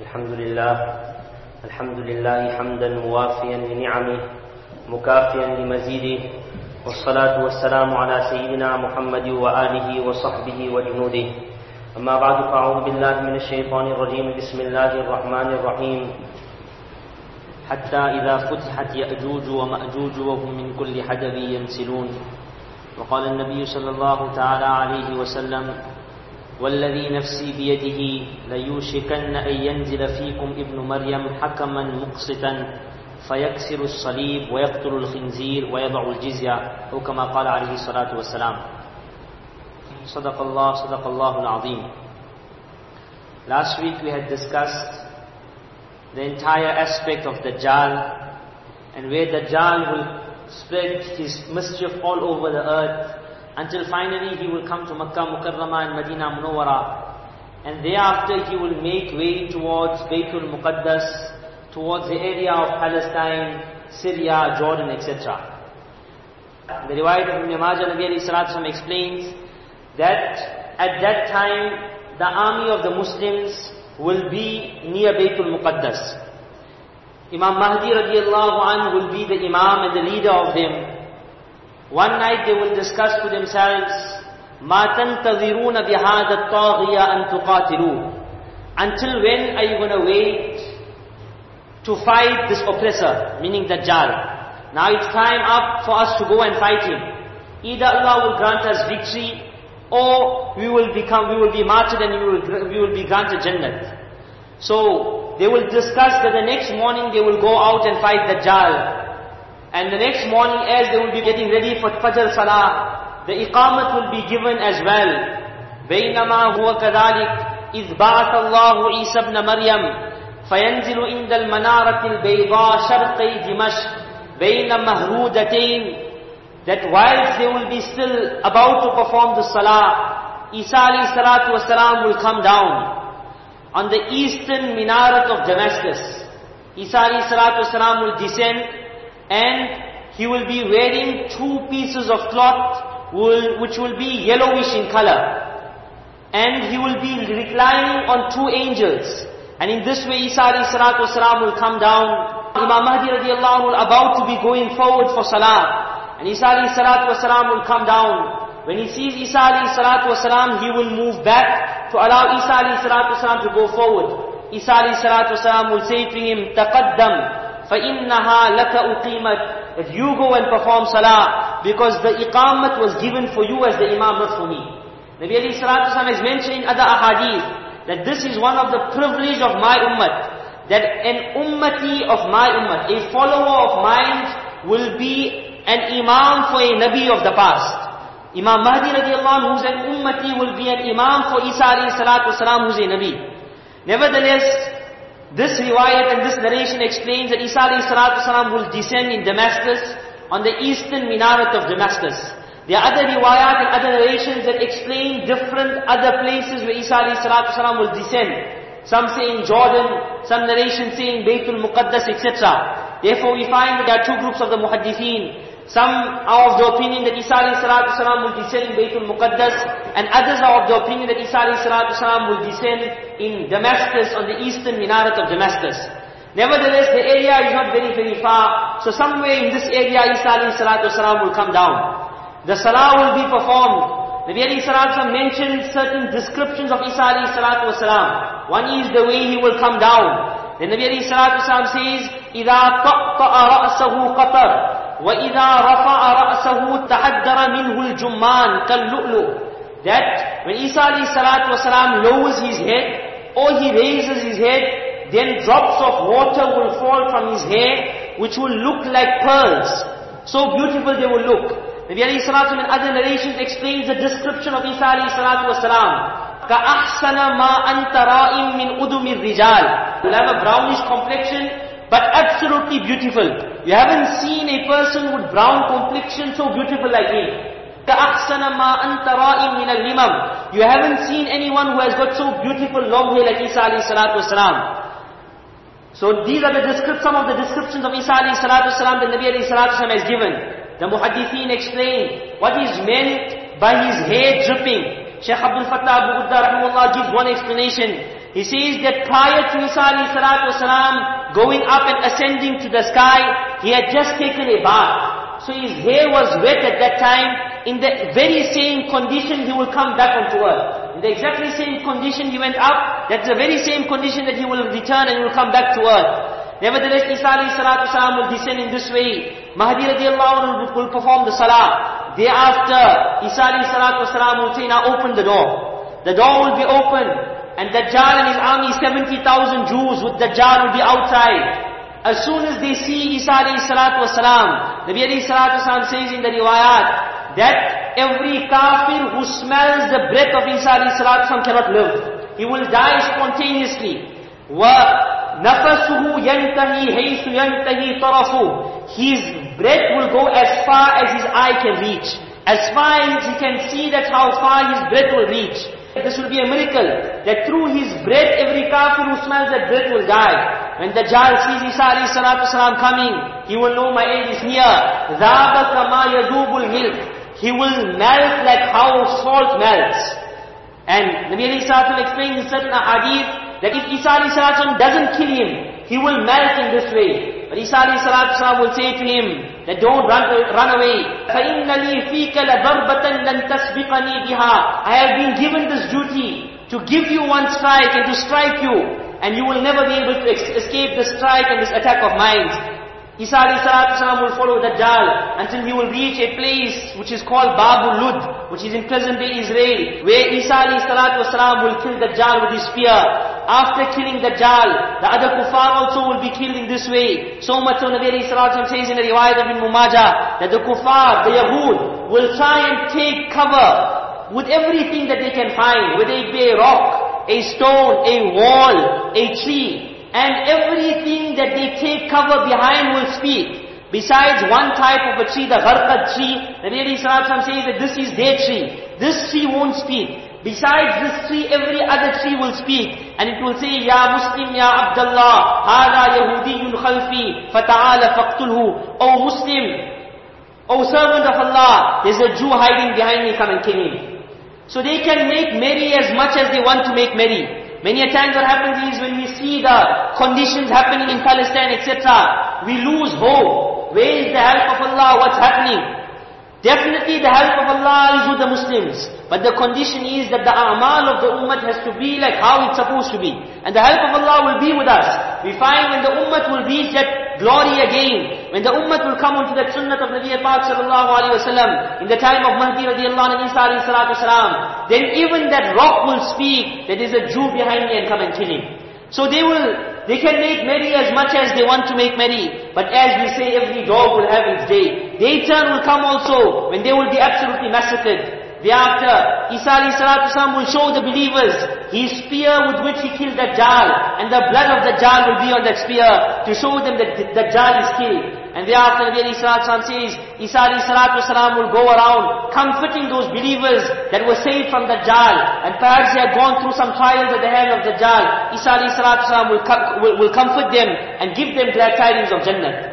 الحمد لله. الحمد لله حمدا موافيا لنعمه مكافيا لمزيده والصلاة والسلام على سيدنا محمد وآله وصحبه وجنوده. أما بعد فأعوذ بالله من الشيطان الرجيم. بسم الله الرحمن الرحيم. حتى إذا فتحت يأجوج ومأجوج وهم من كل حدب ينسلون وقال النبي صلى الله تعالى عليه وسلم والذي نفسي بيده ليوشكن أن ينزل فيكم ابن مريم حكما مقسطا فيكسر الصليب ويقتل الخنزير ويضع الجزية أو كما قال عليه الصلاة والسلام. صدق الله صدق الله العظيم. Last week we had discussed the entire aspect of Dajjal and where Dajjal will spread his mischief all over the earth. Until finally he will come to Makkah Mukarramah and Medina Munawwara and thereafter he will make way towards Baytul Muqaddas towards the area of Palestine, Syria, Jordan, etc. The riwayat of Ibn Majah Nabi explains that at that time the army of the Muslims will be near Baytul Muqaddas. Imam Mahdi radiallahu anhu will be the Imam and the leader of them. One night they will discuss to themselves, مَا تَنْتَظِرُونَ بِهَذَا الطَّاغِيَ أَن تُقَاتِلُوهُ Until when are you going to wait to fight this oppressor, meaning Dajjal? Now it's time up for us to go and fight him. Either Allah will grant us victory, or we will become, we will be martyred and we will, we will be granted Jannah. So, they will discuss that the next morning they will go out and fight Dajjal. And the next morning as they will be getting ready for Fajr Salah, the iqamat will be given as well. بينما هو كذلك إذ بعث الله عيسى ابن مريم فينزل عند المنارة البيضاء شرقي دمشق بين مهرودتين that whilst they will be still about to perform the salah, Isa alayhi salatu wasalam will come down on the eastern minaret of Damascus. Isa alayhi salatu wasalam will descend and he will be wearing two pieces of cloth which will be yellowish in color. And he will be reclining on two angels. And in this way Isa alayhi salatu wasalam will come down. Imam Mahdi radiallahu anhu about to be going forward for salah. And Isa alayhi salatu wasalam will come down. When he sees Isa alayhi salatu wasalam, he will move back to allow Isa alayhi salatu wasalam to go forward. Isa alayhi salatu wasalam will say to him, تَقَدَّمْ فَإِنَّهَا لَكَ أُقِيمَتْ That you go and perform salah, because the iqamat was given for you as the imam, not for me. Nabi alayhi salatu wasalam has mentioned in other ahadith, that this is one of the privilege of my ummah, that an ummati of my ummah, a follower of mine will be an imam for a nabi of the past. Imam Mahdi radiallahu anhu, who's an ummati, will be an imam for Isa alayhi salatu wasalam, who's a nabi. Nevertheless, this riwayat and this narration explains that Isa wasalam will descend in Damascus, on the eastern minaret of Damascus. There are other riwayat and other narrations that explain different other places where Isa wasalam will descend. Some say in Jordan, some narrations say in Baytul Muqaddas, etc. Therefore we find that there are two groups of the muhaddithin. Some are of the opinion that Isa alayhi salatu wasalam will descend in Baytul Muqaddas, and others are of the opinion that Isa alayhi salatu wasalam will descend in Damascus, on the eastern minaret of Damascus. Nevertheless, the area is not very, very far, so somewhere in this area Isa alayhi salatu wasalam will come down. The salah will be performed. Nabi alayhi salatu wasalam mentioned certain descriptions of Isa alayhi salatu wasalam. One is the way he will come down. The Nabi alayhi salatu wasalam says, إِذَا طَأْطَأَ رَأْسَهُ قَطَرْ وَإِذَا رَفَعَ رَأْسَهُ تَحَدَّرَ مِنْهُ الْجُمَّانِ كَاللُّؤْلُؤِ That when Isa alayhi salatu wasalam lowers his head, or he raises his head, then drops of water will fall from his hair, which will look like pearls. So beautiful they will look. Nabi alayhi salatu in other narrations explains the description of Isa alayhi salatu wasalam. كَأَحْسَنَ مَا أَنْتَ رَائِمْ مِنْ أُدُمِ الرِّجَالِ Will have a brownish complexion, but absolutely beautiful. You haven't seen a person with brown complexion so beautiful like him. You haven't seen anyone who has got so beautiful long hair like Isa alayhi salatu wasalam. So these are the some of the descriptions of Isa alayhi salatu wasalam that Nabi alayhi salatu wasalam has given. The muhaddithin explain what is meant by his hair dripping. Shaykh Abdul Fattah Abu Ghudda gives one explanation. He says that prior to Isa alayhi salatu wasalam, going up and ascending to the sky, he had just taken a bath. So his hair was wet at that time. In the very same condition, he will come back onto earth. In the exactly same condition he went up, that's the very same condition that he will return and he will come back to earth. Nevertheless, Isa salatu will descend in this way. Mahdi radiallahu anhu will perform the salah. Thereafter, Isa salatu will say, now open the door. The door will be open. And Dajjal and his army, 70,000 Jews with Dajjal will be outside. As soon as they see Isa alayhi salatu wasalam, Nabi alayhi salatu wasalam says in the riwayat, that every kafir who smells the breath of Isa alayhi salatu wasalam cannot live. He will die spontaneously. وَنَفَسُهُ يَنْتَهِي حَيْثُ يَنْتَهِي طَرَفُهُ His breath will go as far as his eye can reach. As far as he can see, that's how far his breath will reach. This will be a miracle, that through his breath, every kafir who smells that breath will die. When Dajjal sees Isa alayhi salatu salam coming, he will know my end is near. ذَابَ كَمَا يَذُوبُ الْمِلْكِ He will melt like how salt melts. And Nabi alayhi salatu explains in certain hadith, that if Isa alayhi salatu doesn't kill him, he will melt in this way. But Isa alayhi salatu will say to him, that don't run, run away. فَإِنَّ لِي فِيكَ لَضَرْبَةً لَن تَسْبِقَنِي بِهَا I have been given this duty to give you one strike and to strike you. And you will never be able to escape the strike and this attack of mine. Isa salam will follow Dajjal until he will reach a place which is called Babu Lud, which is in present day Israel, where Isa salam will kill Dajjal with his spear. After killing Dajjal, the other kuffar also will be killed in this way. So much so Nabi Sallallahu says in the riwayat of Ibn that the kuffar, the Yahud, will try and take cover with everything that they can find, whether it be a rock, a stone, a wall, a tree, and everything that they take cover behind will speak. Besides one type of a tree, the gharqad tree, Nabi Sallallahu says that this is their tree. This tree won't speak. Besides this tree, every other tree will speak. And it will say, Ya Muslim, Ya Abdullah, Hada Yahudiyun khalfi, fata'ala faqtulhu. O Muslim, O servant of Allah, there's a Jew hiding behind me, come and kill him. So they can make merry as much as they want to make merry. Many a times what happens is when we see the conditions happening in Palestine, etc., we lose hope. Where is the help of Allah? What's happening? Definitely the help of Allah is with the Muslims. But the condition is that the a'mal of the ummah has to be like how it's supposed to be. And the help of Allah will be with us. We find when the ummah will reach that glory again, when the ummah will come onto that sunnah of Nabi Pak sallallahu alayhi wasallam, in the time of Mahdi radiallahu anhu, Isa alayhi salatu then even that rock will speak, that is a Jew behind me and come and kill him. So they will they can make merry as much as they want to make merry. But as we say, every dog will have its day. Their turn will come also when they will be absolutely massacred. Thereafter, Isa salatu will show the believers his spear with which he killed Dajjal. And the blood of the Dajjal will be on that spear to show them that the Dajjal is killed. And thereafter Nabi Ali Salatu says, Isa Ali Salatu Salam will go around comforting those believers that were saved from Dajjal. And perhaps they had gone through some trials at the hand of Dajjal. Isa Ali Salatu Salam will, will, will comfort them and give them glad tidings of Jannah.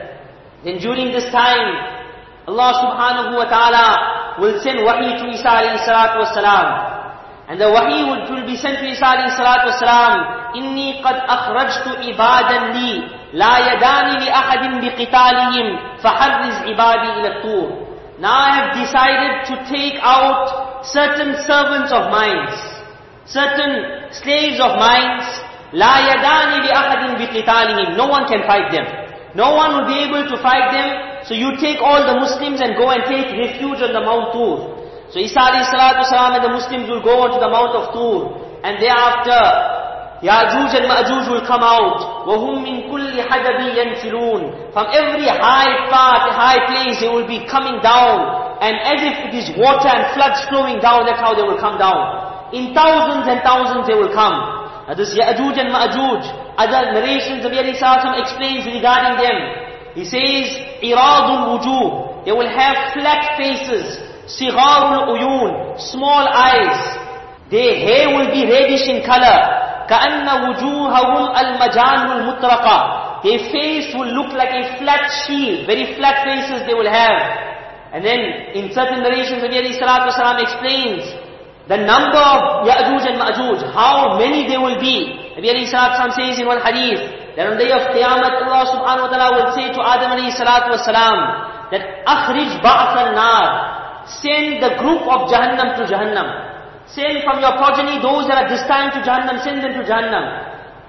Then during this time, Allah subhanahu wa ta'ala will send wahi to Isa alayhi salatu wasalam. And the wahi will, be sent to Isa alayhi salatu wasalam. Inni qad akhrajtu ibadan li. لا يداني لأحد بقتالهم فحرز عبادي إلى الطور Now I have decided to take out certain servants of mine, certain slaves of mine, لا يداني لأحد بقتالهم No one can fight them. No one will be able to fight them. So you take all the Muslims and go and take refuge on the Mount Tur. So Isa والسلام, and the Muslims will go onto the Mount of Tur, and thereafter Ya'juj and Ma'juj will come out. وَهُمْ مِنْ كُلِّ حَدَبٍ يَنْفِلُونَ From every high part, high place, they will be coming down. And as if it is water and floods flowing down, that's how they will come down. In thousands and thousands they will come. Now this Ya'juj and Ma'juj, other narrations of the Sasam explains regarding them. He says, إِرَادُ الْوُجُوهِ They will have flat faces. صِغَارُ الْعُيُونَ Small eyes. Their hair will be reddish in color. كأن وجوههم المجان المطرقة Their face will look like a flat shield, very flat faces they will have. And then in certain narrations Nabi alayhi salatu wasalam explains the number of Ya'juj and Ma'juj, how many they will be. Nabi alayhi salatu says in one hadith, that on the day of Qiyamah, Allah subhanahu wa ta'ala will say to Adam alayhi salatu wasalam, that akhrij ba'ath al-nar, send the group of Jahannam to Jahannam. Send from your progeny those that are destined to Jahannam, send them to Jahannam.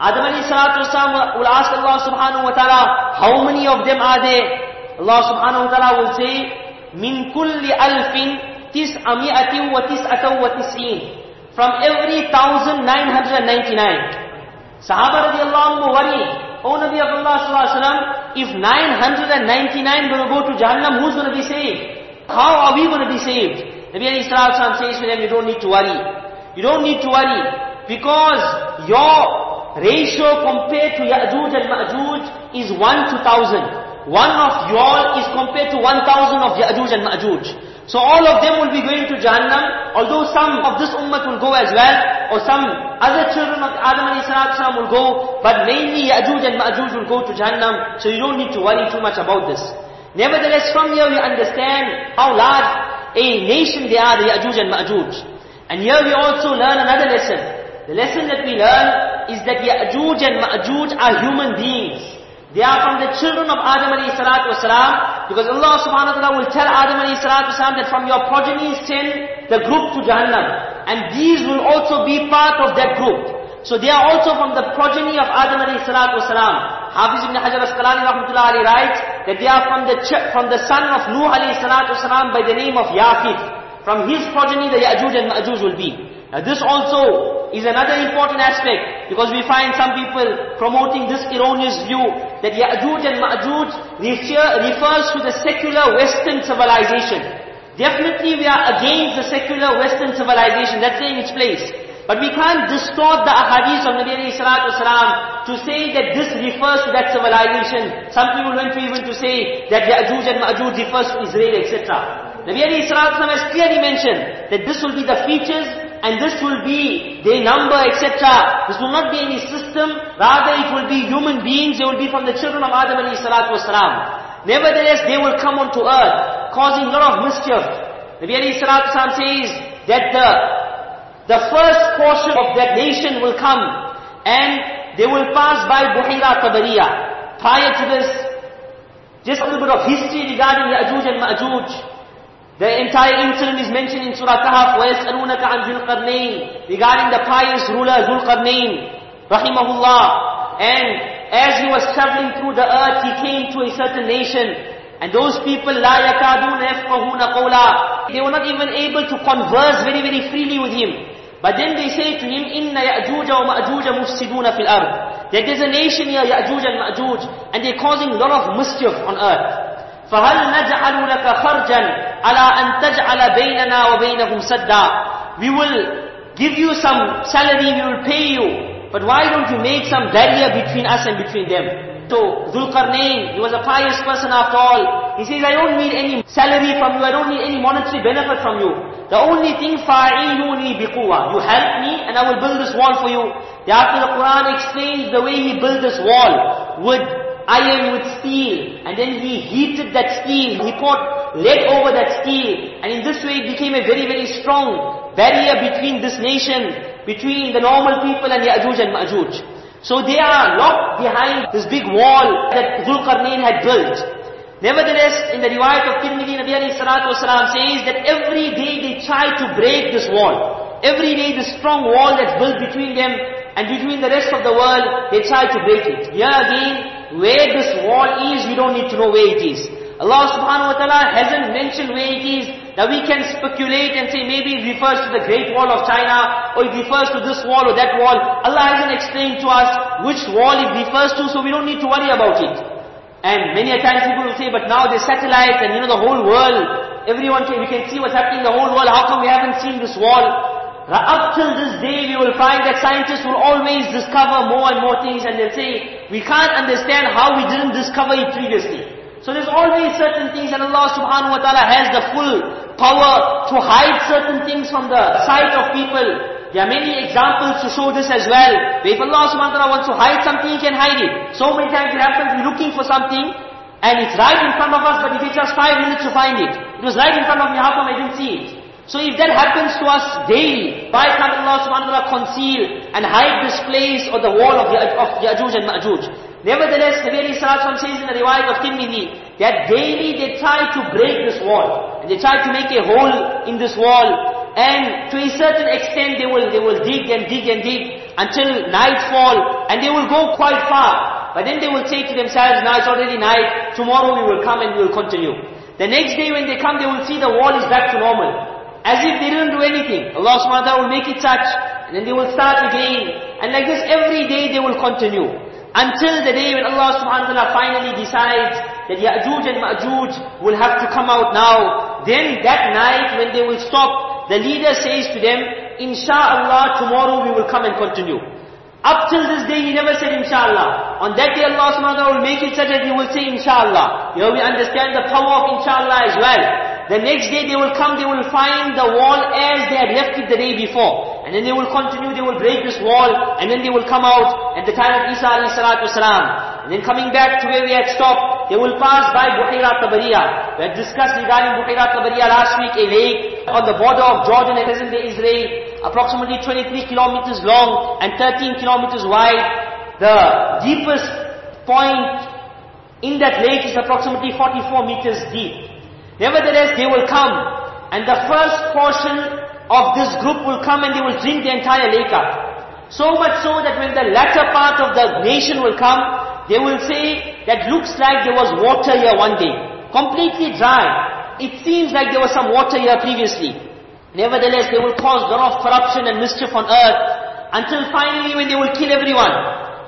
Adam alayhi salatu wasalam will ask Allah subhanahu wa ta'ala, how many of them are there? Allah subhanahu wa ta'ala will say, min kulli alfin tis'ami'atin wa tis'atan wa tis'in. From every thousand nine hundred and ninety-nine. Sahaba radiallahu anhu O Nabi of Allah sallallahu alaihi wasallam, if 999 going to go to Jahannam, who's going to be saved? How are we going to be saved? Nabi salatu wasallam says to them, you don't need to worry. You don't need to worry. Because your ratio compared to Ya'juj and Ma'juj is 1 to 1000. One of y'all is compared to 1000 of Ya'juj and Ma'juj. So all of them will be going to Jahannam, although some of this ummah will go as well, or some other children of Adam alayhi salatu will go, but mainly Ya'juj and Ma'juj will go to Jahannam, so you don't need to worry too much about this. Nevertheless, from here we understand how large a nation they are, the Ya'juj and Ma'juj. And here we also learn another lesson. The lesson that we learn is that Ya'juj and Ma'juj are human beings. They are from the children of Adam alayhi salatu wasalam, because Allah subhanahu wa ta'ala will tell Adam alayhi salatu wasalam that from your progeny send the group to Jahannam. And these will also be part of that group. So they are also from the progeny of Adam alayhi salatu wasalam. Hafiz ibn Hajar Asqalani rahmatullah alayhi writes that they are from the from the son of Nuh alayhi salatu wasalam by the name of Yafith. From his progeny the Ya'juj and Ma'juj will be. Now this also is another important aspect because we find some people promoting this erroneous view that Ya'juj and Ma'juj refers to the secular Western civilization. Definitely we are against the secular Western civilization, that's in its place. But we can't distort the ahadith of Nabi wasalam to say that this refers to that civilization. Some people went even to say that Ya'juj and Ma'juj refers to Israel, etc. Nabi wasalam has clearly mentioned that this will be the features and this will be their number, etc. This will not be any system, rather it will be human beings, they will be from the children of Adam wasalam. Nevertheless, they will come onto earth, causing a lot of mischief. Nabi wasalam says that the, the first portion of that nation will come, and they will pass by Buhira Tabariya. Prior to this, just a little bit of history regarding Ya'juj and Ma'juj. The entire incident is mentioned in Surah Kahf, وَيَسْأَلُونَكَ عَنْ ذِي الْقَرْنَيْنِ Regarding the pious ruler Dhul Qarnayn, rahimahullah. And as he was traveling through the earth, he came to a certain nation. And those people, لَا يَكَادُونَ يَفْقَهُونَ قَوْلًا They were not even able to converse very, very freely with him. But then they say to him, إِنَّ يَأْجُوجَ وَمَأْجُوجَ مُفْسِدُونَ فِي الْأَرْضِ That there's a nation here, Ya'juj and Ma'juj, and they're causing a lot of mischief on earth. فَهَلْ نَجْعَلُ لَكَ خَرْجًا عَلَىٰ أَن تَجْعَلَ بَيْنَنَا وَبَيْنَهُمْ سَدًّا We will give you some salary, we will pay you. But why don't you make some barrier between us and between them? So Zulqarnain, he was a pious person after all. He says, I don't need any salary from you, I don't need any monetary benefit from you. The only thing, فَاعِينُونِي بِقُوَّةِ You help me and I will build this wall for you. After the Quran explains the way he built this wall with iron, with steel. And then he heated that steel, he poured lead over that steel. And in this way it became a very, very strong barrier between this nation, between the normal people and the Ya'juj and Ma'juj. So they are locked behind this big wall that Zulqarnain had built. Nevertheless, in the riwayat of Tirmidhi, Nabi alayhi salatu wasalam says that every day they try to break this wall. Every day this strong wall that's built between them and between the rest of the world, they try to break it. Here again, where this wall is, we don't need to know where it is. Allah subhanahu wa ta'ala hasn't mentioned where it is. Now we can speculate and say maybe it refers to the Great Wall of China, or it refers to this wall or that wall. Allah hasn't explained to us which wall it refers to, so we don't need to worry about it. And many a times people will say, but now there's satellites and you know the whole world, everyone can, we can see what's happening in the whole world, how come we haven't seen this wall? Up till this day we will find that scientists will always discover more and more things and they'll say, we can't understand how we didn't discover it previously. So there's always certain things and Allah subhanahu wa ta'ala has the full power to hide certain things from the sight of people. There are many examples to show this as well. If Allah subhanahu wa ta'ala wants to hide something, He can hide it. So many times it happens, we're looking for something, and it's right in front of us, but it takes us five minutes to find it. It was right in front of me, how come I didn't see it? So if that happens to us daily, why can't Allah subhanahu wa ta'ala conceal and hide this place or the wall of, Ya- of Ya'juj and Ma'juj. Nevertheless, Nabi Sallallahu says in the riwayat of Tirmidhi, that daily they try to break this wall. And they try to make a hole in this wall. And to a certain extent they will, they will dig and dig and dig until nightfall. And they will go quite far. But then they will say to themselves, now it's already night, tomorrow we will come and we will continue. The next day when they come, they will see the wall is back to normal. As if they didn't do anything. Allah subhanahu wa ta'ala will make it such. And then they will start again. And like this every day they will continue. Until the day when Allah subhanahu wa ta'ala finally decides that Ya'juj and Ma'juj will have to come out now. Then that night when they will stop, the leader says to them, Insha'Allah tomorrow we will come and continue. Up till this day he never said inshallah. On that day Allah subhanahu wa ta'ala will make it such that he will say inshallah. Here we understand the power of inshallah as well. The next day they will come, they will find the wall as they had left it the day before. And then they will continue, they will break this wall, and then they will come out at the time of Isa alayhi salatu wasalam. And then coming back to where we had stopped, they will pass by Buhaira Tabariya. We had discussed regarding Buhaira Tabariya last week, a lake on the border of Jordan and present-day Israel approximately 23 kilometers long and 13 kilometers wide. The deepest point in that lake is approximately 44 meters deep. Nevertheless, they will come and the first portion of this group will come and they will drink the entire lake up. So much so that when the latter part of the nation will come, they will say that looks like there was water here one day. Completely dry. It seems like there was some water here previously. Nevertheless, they will cause a lot of corruption and mischief on earth until finally when they will kill everyone.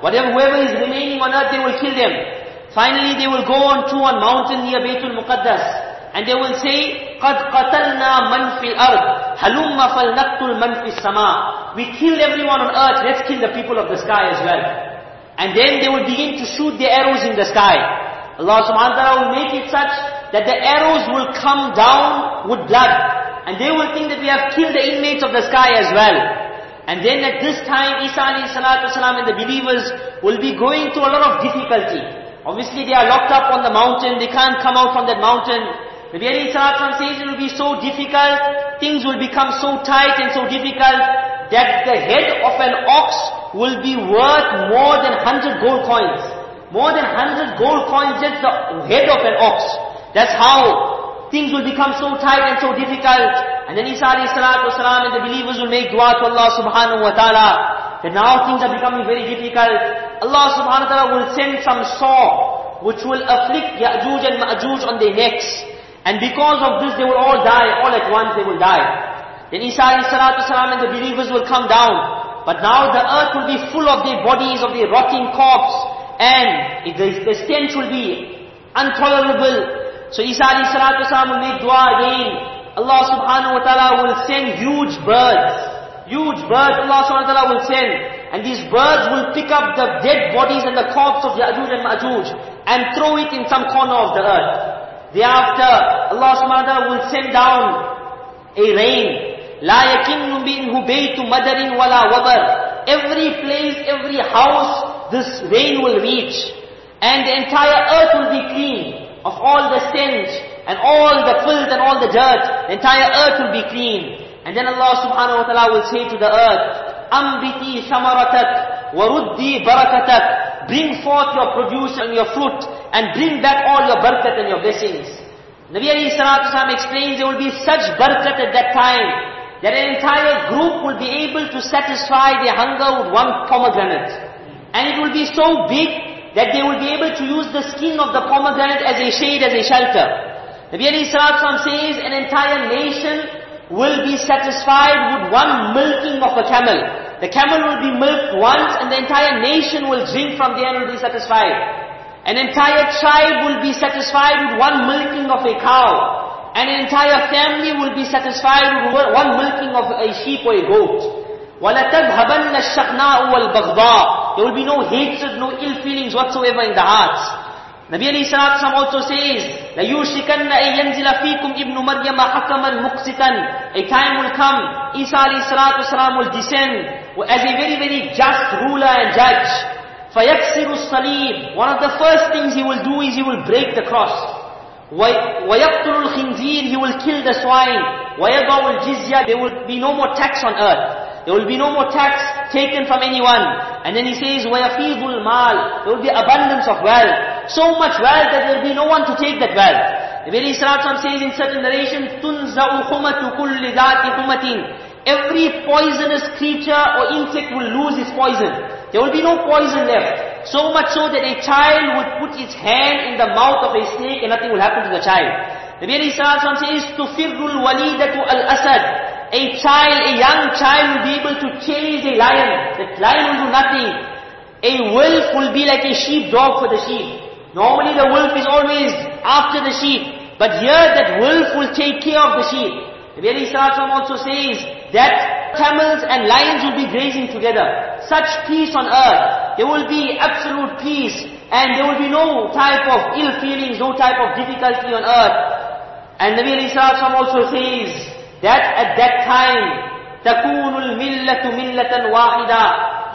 Whatever, whoever is remaining on earth, they will kill them. Finally, they will go on to a mountain near Baytul Muqaddas and they will say, قَدْ قَتَلْنَا مَنْ فِي الْأَرْضِ هَلُمَّ فَلْنَقْتُلْ مَنْ فِي السَّمَاءِ We killed everyone on earth, let's kill the people of the sky as well. And then they will begin to shoot their arrows in the sky. Allah subhanahu wa ta'ala will make it such that the arrows will come down with blood. And they will think that we have killed the inmates of the sky as well. And then at this time, Isa alayhi salatu wasalam and the believers will be going through a lot of difficulty. Obviously they are locked up on the mountain, they can't come out from that mountain. Nabi salatu wasalam says it will be so difficult, things will become so tight and so difficult, that the head of an ox will be worth more than 100 gold coins. More than 100 gold coins just the head of an ox. That's how things will become so tight and so difficult. And then Isa alayhi salatu wasalam and the believers will make dua to Allah subhanahu wa ta'ala. That now things are becoming very difficult. Allah subhanahu wa ta'ala will send some saw which will afflict Ya'juj and Ma'juj on their necks. And because of this they will all die, all at once they will die. Then Isa and the believers will come down. But now the earth will be full of their bodies, of their rotting corpse. And the, stench will be intolerable. So Isa will make dua again. Allah subhanahu wa ta'ala will send huge birds. Huge birds Allah subhanahu wa ta'ala will send. And these birds will pick up the dead bodies and the corpse of Ya'juj and Ma'juj and throw it in some corner of the earth. Thereafter, Allah subhanahu wa ta'ala will send down a rain. لا يكن منه بيت مدر ولا وبر. Every place, every house, this rain will reach. And the entire earth will be clean of all the stench and all the filth and all the dirt. The entire earth will be clean. And then Allah subhanahu wa ta'ala will say to the earth, أَنْبِتِي ثَمَرَتَكْ وَرُدِّي بَرَكَتَكْ Bring forth your produce and your fruit and bring back all your barakat and your blessings. Nabi alayhi salatu explains there will be such barakat at that time that an entire group will be able to satisfy their hunger with one pomegranate. And it will be so big that they will be able to use the skin of the pomegranate as a shade, as a shelter. Nabi alayhi salatu says an entire nation will be satisfied with one milking of a camel. The camel will be milked once and the entire nation will drink from there and will be satisfied. An entire tribe will be satisfied with one milking of a cow. And an entire family will be satisfied with one milking of a sheep or a goat. وَلَتَذْهَبَنَّ الشَّقْنَاءُ وَالْبَغْضَاءُ There will be no hatred, no ill feelings whatsoever in the hearts. Nabi alayhi salatu also says, لَيُوشِكَنَّ أَن يَنزِلَ فِيكُمْ ابْنُ مَرْيَمَ حَكَمًا مُقْسِطًا A time will come, Isa alayhi salatu will descend as a very, very just ruler and judge. فَيَكْسِرُ الصَّلِيبِ One of the first things he will do is he will break the cross. وَيَقْتُلُ الْخِنْزِيرِ He will kill the swine. وَيَضَعُ الْجِزْيَةِ There will be no more tax on earth. There will be no more tax taken from anyone. And then he says, وَيَفِيضُ الْمَالِ There will be abundance of wealth. So much wealth that there will be no one to take that wealth. The very Salaam says in certain narrations, تُنْزَعُ خُمَةُ كُلِّ ذَاتِ خُمَةٍ Every poisonous creature or insect will lose its poison. There will be no poison left. So much so that a child would put its hand in the mouth of a snake and nothing will happen to the child. The very Salaam says, تُفِرُّ الْوَلِيدَةُ الْأَسَدِ a child, a young child will be able to chase a lion. The lion will do nothing. A wolf will be like a sheepdog for the sheep. Normally the wolf is always after the sheep. But here that wolf will take care of the sheep. The very Salaam also says, that camels and lions will be grazing together. Such peace on earth. There will be absolute peace and there will be no type of ill feelings, no type of difficulty on earth. And Nabi Sallallahu also says that at that time, تَكُونُ الْمِلَّةُ مِلَّةً وَاحِدًا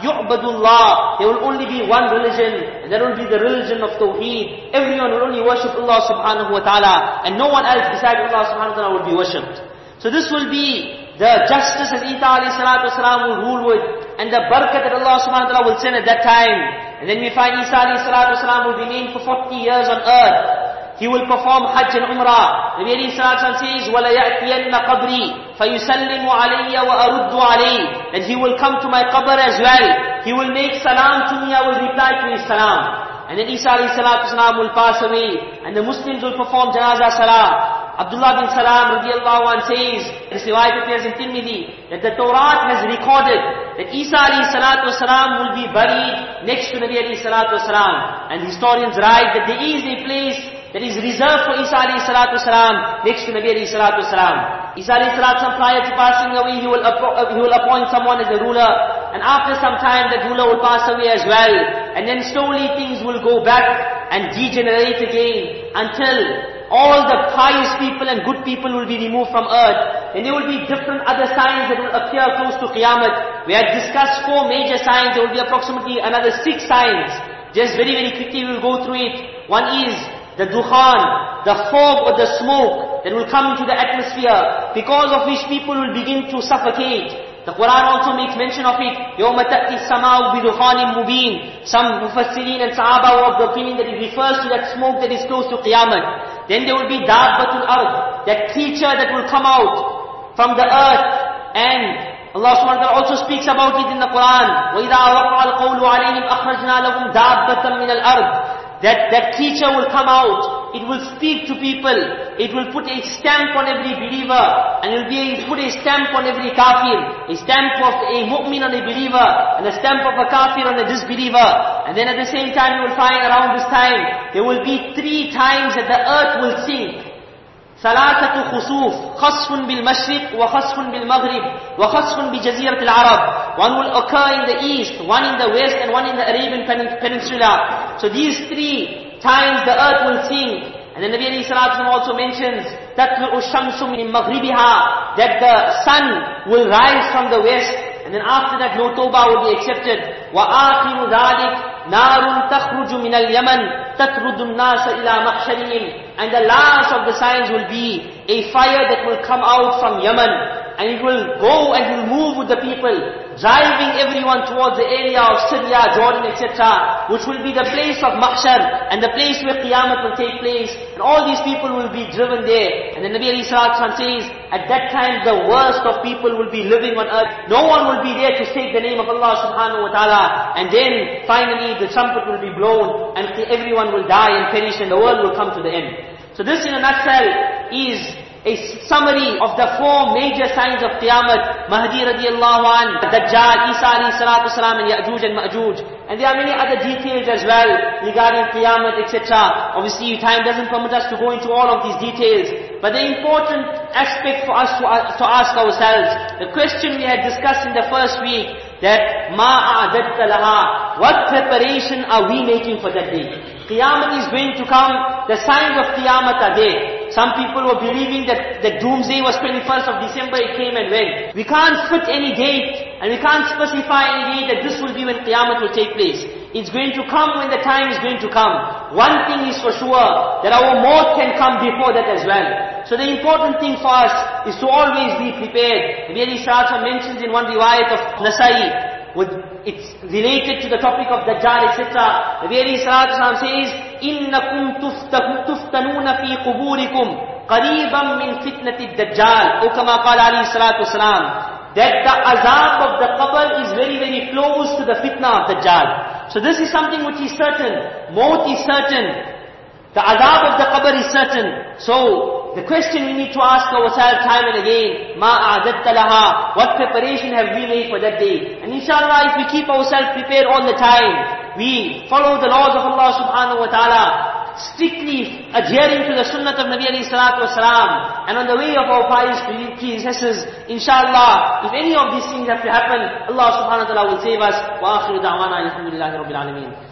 يُعْبَدُ اللَّهِ There will only be one religion, and that will be the religion of Tawheed. Everyone will only worship Allah subhanahu wa ta'ala, and no one else besides Allah subhanahu wa ta'ala will be worshipped. So this will be the justice that Isa alayhi salatu wasalam will rule with, and the barakat that Allah subhanahu wa ta'ala will send at that time. And then we find Isa alayhi salatu wasalam will remain for 40 years on earth. He will perform Hajj and Umrah. The very Salatu says, وَلَيَأْتِيَنَّ قَبْرِي فَيُسَلِّمُ عَلَيَّ وَأَرُدُّ عَلَيْهِ That he will come to my qabr as well. He will make salam to me, I will reply to his salam. And then Isa alayhi salatu will pass away. And the Muslims will perform janazah salah. Abdullah bin Salam radiallahu anh says, this riwayat appears in Tirmidhi, that the Torah has recorded that Isa alayhi salatu wasalam will be buried next to Nabi alayhi salatu wasalam. And historians write that there is a place that is reserved for Isa alayhi salatu wasalam next to Nabi alayhi salatu wasalam. Isa alayhi salatu wasalam prior to passing away, he will, uh, he will appoint someone as a ruler. And after some time, that ruler will pass away as well. And then slowly things will go back and degenerate again until all the pious people and good people will be removed from earth. Then there will be different other signs that will appear close to Qiyamah. We had discussed four major signs, there will be approximately another six signs. Just very, very quickly we will go through it. One is the dukhan, the fog or the smoke that will come into the atmosphere, because of which people will begin to suffocate. The Quran also makes mention of it. يَوْمَ تَأْتِي السَّمَاءُ بِدُخَانٍ مُبِينٍ Some Mufassirin and Sahaba were of the opinion that it refers to that smoke that is close to Qiyamah. Then there will be Dabbatul Ard, that creature that will come out from the earth. And Allah subhanahu wa ta'ala also speaks about it in the Quran. وَإِذَا وَقَعَ الْقَوْلُ عَلَيْهِمْ أَخْرَجْنَا لَهُمْ دَابَّةً مِنَ الْأَرْضِ that that creature will come out, it will speak to people, it will put a stamp on every believer, and it will be put a stamp on every kafir, a stamp of a mu'min on a believer, and a stamp of a kafir on a disbeliever. And then at the same time you will find around this time, there will be three times that the earth will sink. ثلاثة خسوف خسف بالمشرق وخسف بالمغرب وخسف بجزيرة العرب one will occur in the east one in the west and one in the Arabian peninsula so these three times the earth will sink and then Nabi Sallallahu also mentions تطلع الشمس من مغربها that the sun will rise from the west and then after that no tawbah will be accepted وآخر ذلك نار تخرج من اليمن And the last of the signs will be a fire that will come out from Yemen. And it will go and will move with the people, driving everyone towards the area of Syria, Jordan, etc. Which will be the place of Mahshar, and the place where Qiyamah will take place. And all these people will be driven there. And the Nabi Ali says, at that time the worst of people will be living on earth. No one will be there to take the name of Allah subhanahu wa ta'ala. And then finally the trumpet will be blown, and everyone will die and perish, and the world will come to the end. So this in a nutshell is a summary of the four major signs of Qiyamah, Mahdi radiallahu an, Dajjal, Isa alayhi salatu salam, and Ya'juj and Ma'juj. And there are many other details as well regarding Qiyamah, etc. Obviously, time doesn't permit us to go into all of these details. But the important aspect for us to, uh, to ask ourselves, the question we had discussed in the first week, that laha, what preparation are we making for that day? Qiyamah is going to come, the signs of Qiyamah are there. Some people were believing that the doomsday was 21st of December, it came and went. We can't fit any date, and we can't specify any date that this will be when Qiyamah will take place. It's going to come when the time is going to come. One thing is for sure, that our maut can come before that as well. So the important thing for us is to always be prepared. Nabi Ali Sallallahu mentions in one riwayat of Nasai, with, it's related to the topic of Dajjal, etc. Nabi Ali Sallallahu says, إِنَّكُمْ تُفْتَنُونَ فِي قُبُورِكُمْ قَرِيبًا مِنْ فِتْنَةِ الدَّجَّالِ Or kama qala Ali Sallallahu that the azab of the qabr is very, very close to the fitna of the Dajjal. So this is something which is certain. Maut is certain. The adab of the qabr is certain. So, the question we need to ask ourselves time and again, Ma a'adatta laha, what preparation have we made for that day? And inshallah, if we keep ourselves prepared all the time, we follow the laws of Allah subhanahu wa ta'ala, strictly adhering to the sunnah of Nabi alayhi salatu wasalam, and on the way of our pious predecessors, inshallah, if any of these things have to happen, Allah subhanahu wa ta'ala will save us. Wa akhiru da'wana alhamdulillahi rabbil alameen.